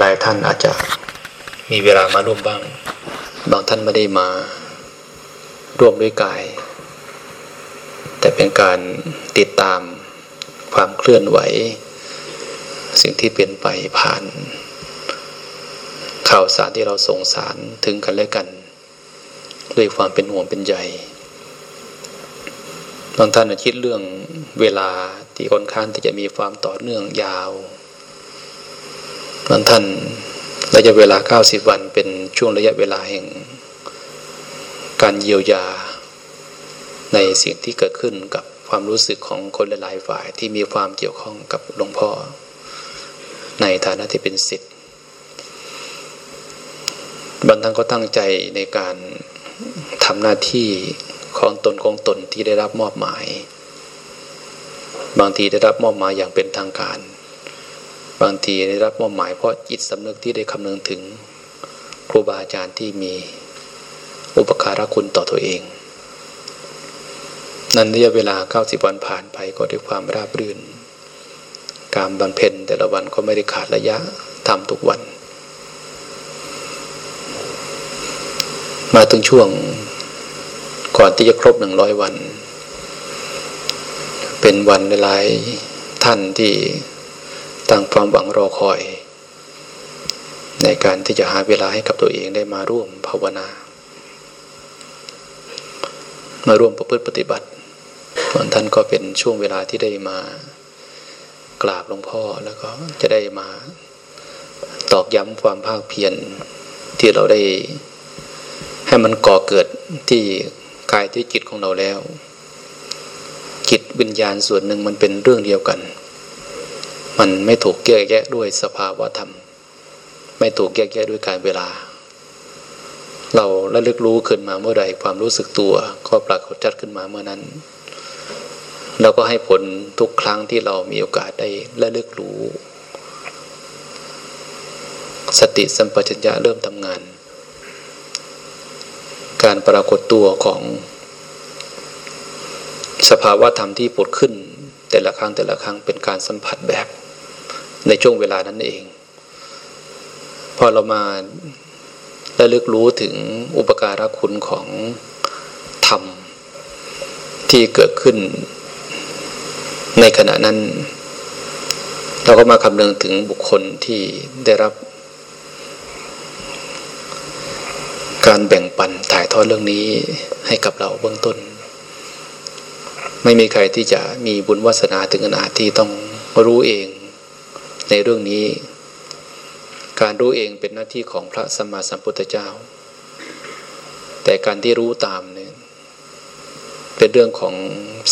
หลายท่านอาจจะมีเวลามาร่วมบ้าง บางท่านไม่ได้มาร่วมด้วยกาย แต่เป็นการติดตามความเคลื่อนไหว สิ่งที่เปลี่ยนไปผ่าน ข่าวสารที่เราส่งสารถึงกันและกัน ด้วยความเป็นห่วงเป็นใยบางท่านคิดเรื่องเวลาที่ค่อนข้างที่จะมีความต่อเนื่องยาว บางท่านระยะเวลา 90 วันเป็นช่วงระยะเวลาแห่ง การเยียวยา ในสิ่งที่เกิดขึ้นกับความรู้สึกของคนหลายฝ่ายที่มีความเกี่ยวข้องกับหลวงพ่อ ในฐานะที่เป็นสิทธิ์บางท่านก็ตั้งใจในการทำหน้าที่ของตนของตนที่ได้รับมอบหมาย บางทีได้รับมอบหมายอย่างเป็นทางการ บางทีได้รับมอบหมายเพราะจิตสำนึกที่ได้คำนึงถึง ครูบาอาจารย์ที่มีอุปการะคุณต่อตัวเอง นั้นระยะเวลา 90 วันผ่านไปก็ด้วยความราบรื่น การบำเพ็ญแต่ละวันก็ไม่ได้ขาดระยะทำทุกวัน มาถึงช่วงก่อนที่จะครบหนึ่งร้อยวัน เป็นวันหลายท่านที่ ตั้งความหวังรอคอย ในการที่จะหาเวลาให้กับตัวเองได้มาร่วมภาวนา มาร่วมประพฤติปฏิบัติบางท่านก็เป็นช่วงเวลาที่ได้มากราบหลวงพ่อแล้วก็จะได้มาตอกย้ำความภาคเพียรที่เราได้ให้มันก่อเกิดที่กายที่จิตของเราแล้วจิตวิญญาณส่วนหนึ่งมันเป็นเรื่องเดียวกัน มันไม่ถูกแยกแยะด้วยสภาวะธรรม ไม่ถูกแยกแยะด้วยการเวลา เราระลึกรู้ขึ้นมาเมื่อใดความรู้สึกตัว ก็ปรากฏชัดขึ้นมาเมื่อนั้นแล้วก็ให้ผลทุกครั้งที่เรามีโอกาสได้ระลึกรู้ สติสัมปชัญญะเริ่มทำงาน การปรากฏตัวของสภาวะธรรมที่ปวดขึ้น แต่ละครั้งแต่ละครั้งเป็นการสัมผัสแบบในช่วงเวลานั้นเอง พอเรามาระลึกรู้ถึงอุปการะคุณของธรรม ที่เกิดขึ้น ในขณะนั้น เราก็มาคำนึงถึงบุคคลที่ได้รับ การแบ่งปันถ่ายทอดเรื่องนี้ให้กับเราเบื้องต้น ไม่มีใครที่จะมีบุญวาสนาถึงขนาดที่ต้องรู้เองในเรื่องนี้ การรู้เองเป็นหน้าที่ของพระสัมมาสัมพุทธเจ้า แต่การที่รู้ตามเนี่ยเป็นเรื่องของ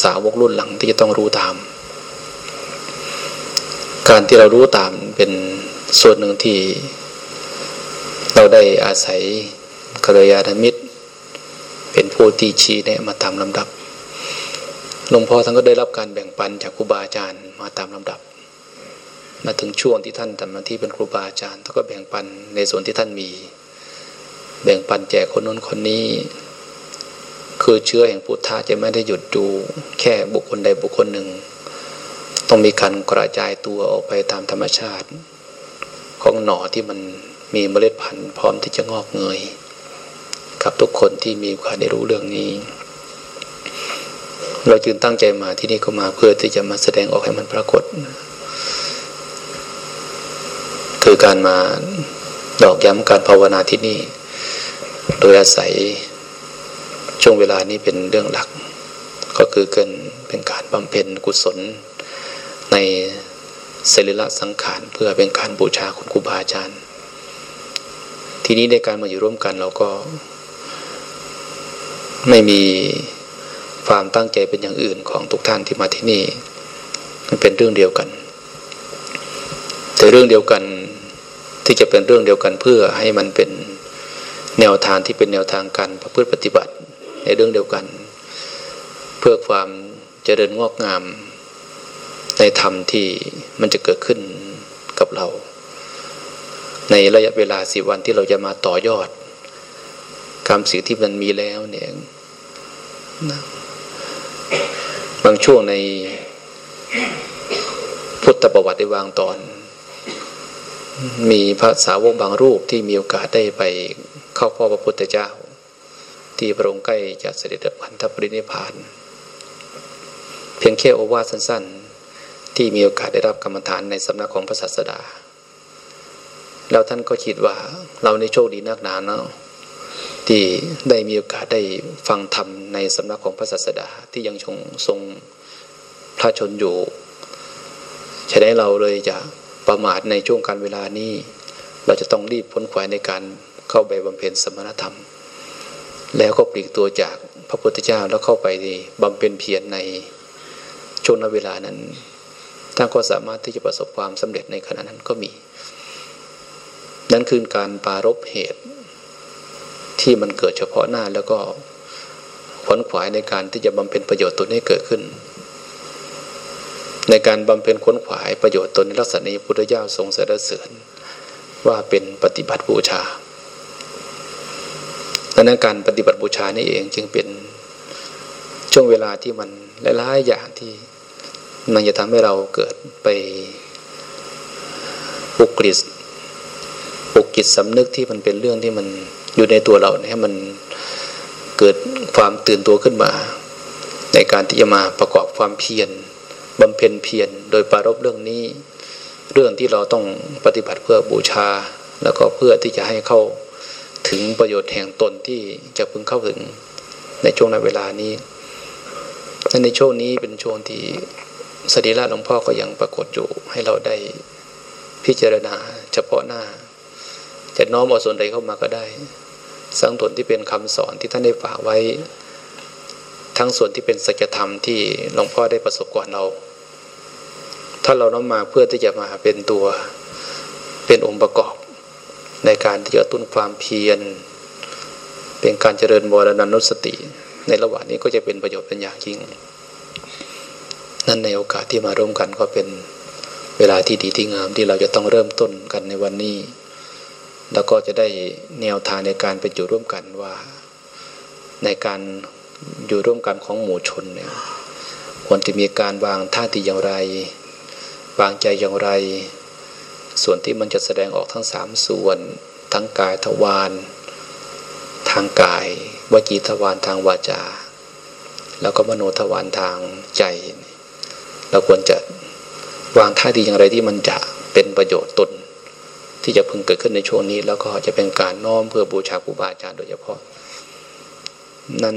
สาวกรุ่นหลังที่จะต้องรู้ตาม การที่เรารู้ตามเป็นส่วนหนึ่งที่ เราได้อาศัยกัลยาณมิตร เป็นผู้ที่ชี้แนะมาตามลำดับ หลวงพ่อท่านก็ได้รับการแบ่งปันจากครูบาอาจารย์มาตามลำดับ มาถึงช่วงที่ท่านทำหน้าที่เป็นครูบาอาจารย์ท่านก็แบ่งปันในส่วนที่ท่านมี แบ่งปันแจกคนนู้นคนนี้ คือเชื้อแห่งพุทธะจะไม่ได้หยุดดูแค่บุคคลใดบุคคลหนึ่ง ต้องมีการกระจายตัวออกไปตามธรรมชาติ ของหน่อที่มันมีเมล็ดพันธุ์พร้อมที่จะงอกเงย กับทุกคนที่มีความได้รู้เรื่องนี้ เราจึงตั้งใจมาที่นี่ก็มาเพื่อที่จะมาแสดงออกให้มันปรากฏ คือการมาดอกย้ำการภาวนาที่นี่ โดยอาศัยช่วงเวลานี้เป็นเรื่องหลัก ก็คือเกินเป็นการบำเพ็ญกุศลในเสรีละสังขารเพื่อเป็นการบูชาคุณครูบาอาจารย์ ทีนี้ในการมาอยู่ร่วมกันเราก็ไม่มี ความตั้งใจเป็นอย่างอื่นของทุกท่านที่มาที่นี่ มันเป็นเรื่องเดียวกัน แต่เรื่องเดียวกันที่จะเป็นเรื่องเดียวกันเพื่อให้มันเป็นแนวทางที่เป็นแนวทางการประพฤติปฏิบัติในเรื่องเดียวกัน เพื่อความเจริญงอกงามในธรรมที่มันจะเกิดขึ้นกับเรา ในระยะเวลาสิวันที่เราจะมาต่อยอดกรรมสิ่งที่มันมีแล้วเนี่ย บางช่วงในพุทธประวัติได้วางตอน มีพระสาวกบางรูปที่มีโอกาสได้ไปเข้าพ่อพระพุทธเจ้า ที่พระองค์ใกล้จะเสด็จพันธปรินิพาน เพียงแค่โอวาทสั้น ๆ ที่มีโอกาสได้รับกรรมฐานในสำนักของพระศาสดา แล้วท่านก็คิดว่าเราในโชคดีนักหนาเนาะ ที่ได้มีโอกาสได้ฟังธรรมในสำนักของพระศาสดาที่ยังทรงทรงพระชนอยู่ฉะนั้นเราเลยจะประมาทในช่วงการเวลานี้ เราจะต้องรีบพ้นขวายในการเข้าไปบำเพ็ญสมณธรรม แล้วก็ปลีกตัวจากพระพุทธเจ้าแล้วเข้าไปบำเพ็ญเพียรในช่วงเวลานั้นท่านก็สามารถที่จะประสบความสำเร็จในขณะนั้นก็มี นั่นคือการปารบเหตุ ที่มันเกิดเฉพาะหน้าแล้วก็ขวนขวายในการที่จะบำเพ็ญประโยชน์ตนให้เกิดขึ้น ในการบำเพ็ญขวนขวายประโยชน์ตนในลักษณะนี้พุทธเจ้าทรงเสด็จเสริญว่าเป็นปฏิบัติบูชาดังนั้นการปฏิบัติบูชานี่เองจึงเป็นช่วงเวลาที่มันหลายๆอย่างที่มันจะทำให้เราเกิดไปปุกฤษปุกจิตสำนึกที่มันเป็นเรื่องที่มัน อยู่ในตัวเราเนี่ยมันเกิดความตื่นตัวขึ้นมา ในการที่จะมาประกอบความเพียรบำเพ็ญเพียรโดยปรารบเรื่องนี้ เรื่องที่เราต้องปฏิบัติเพื่อบูชา แล้วก็เพื่อที่จะให้เข้าถึงประโยชน์แห่งตนที่จะพึงเข้าถึงในช่วงในเวลานี้ในช่วงนี้เป็นช่วงที่สรีระหลวงพ่อก็ยังปรากฏอยู่ให้เราได้พิจารณาเฉพาะหน้า จะน้อมเอาส่วนใดเข้ามาก็ได้ สังตนที่เป็นคำสอนที่ท่านได้ฝากไว้ ทั้งส่วนที่เป็นสัจธรรมที่หลวงพ่อได้ประสบก่อนเรา ถ้าเราน้อมมาเพื่อที่จะมาเป็นตัวเป็นองค์ประกอบ ในการที่จะตุ้นความเพียร เป็นการเจริญบรณนุสติ ในระหว่างนี้ก็จะเป็นประโยชน์เป็นอย่างยิ่ง นั่นในโอกาสที่มาร่วมกันก็เป็นเวลาที่ดีที่งามที่เราจะต้องเริ่มต้นกันในวันนี้ แล้วก็จะได้แนวทางในการเป็นอยู่ร่วมกันว่า ในการอยู่ร่วมกันของหมู่ชนเนี่ยควรจะมีการวางท่าทีอย่างไร วางใจอย่างไร ส่วนที่มันจะแสดงออกทั้งสามส่วน ทั้งกายทวารทางกายวจีทวารทางวาจา แล้วก็มโนทวารทางใจ เราควรจะวางท่าทีอย่างไรที่มันจะเป็นประโยชน์ตน ที่จะพึงเกิดขึ้นในช่วงนี้ แล้วก็จะเป็นการน้อมเพื่อบูชาครูบาอาจารย์โดยเฉพาะ นั่น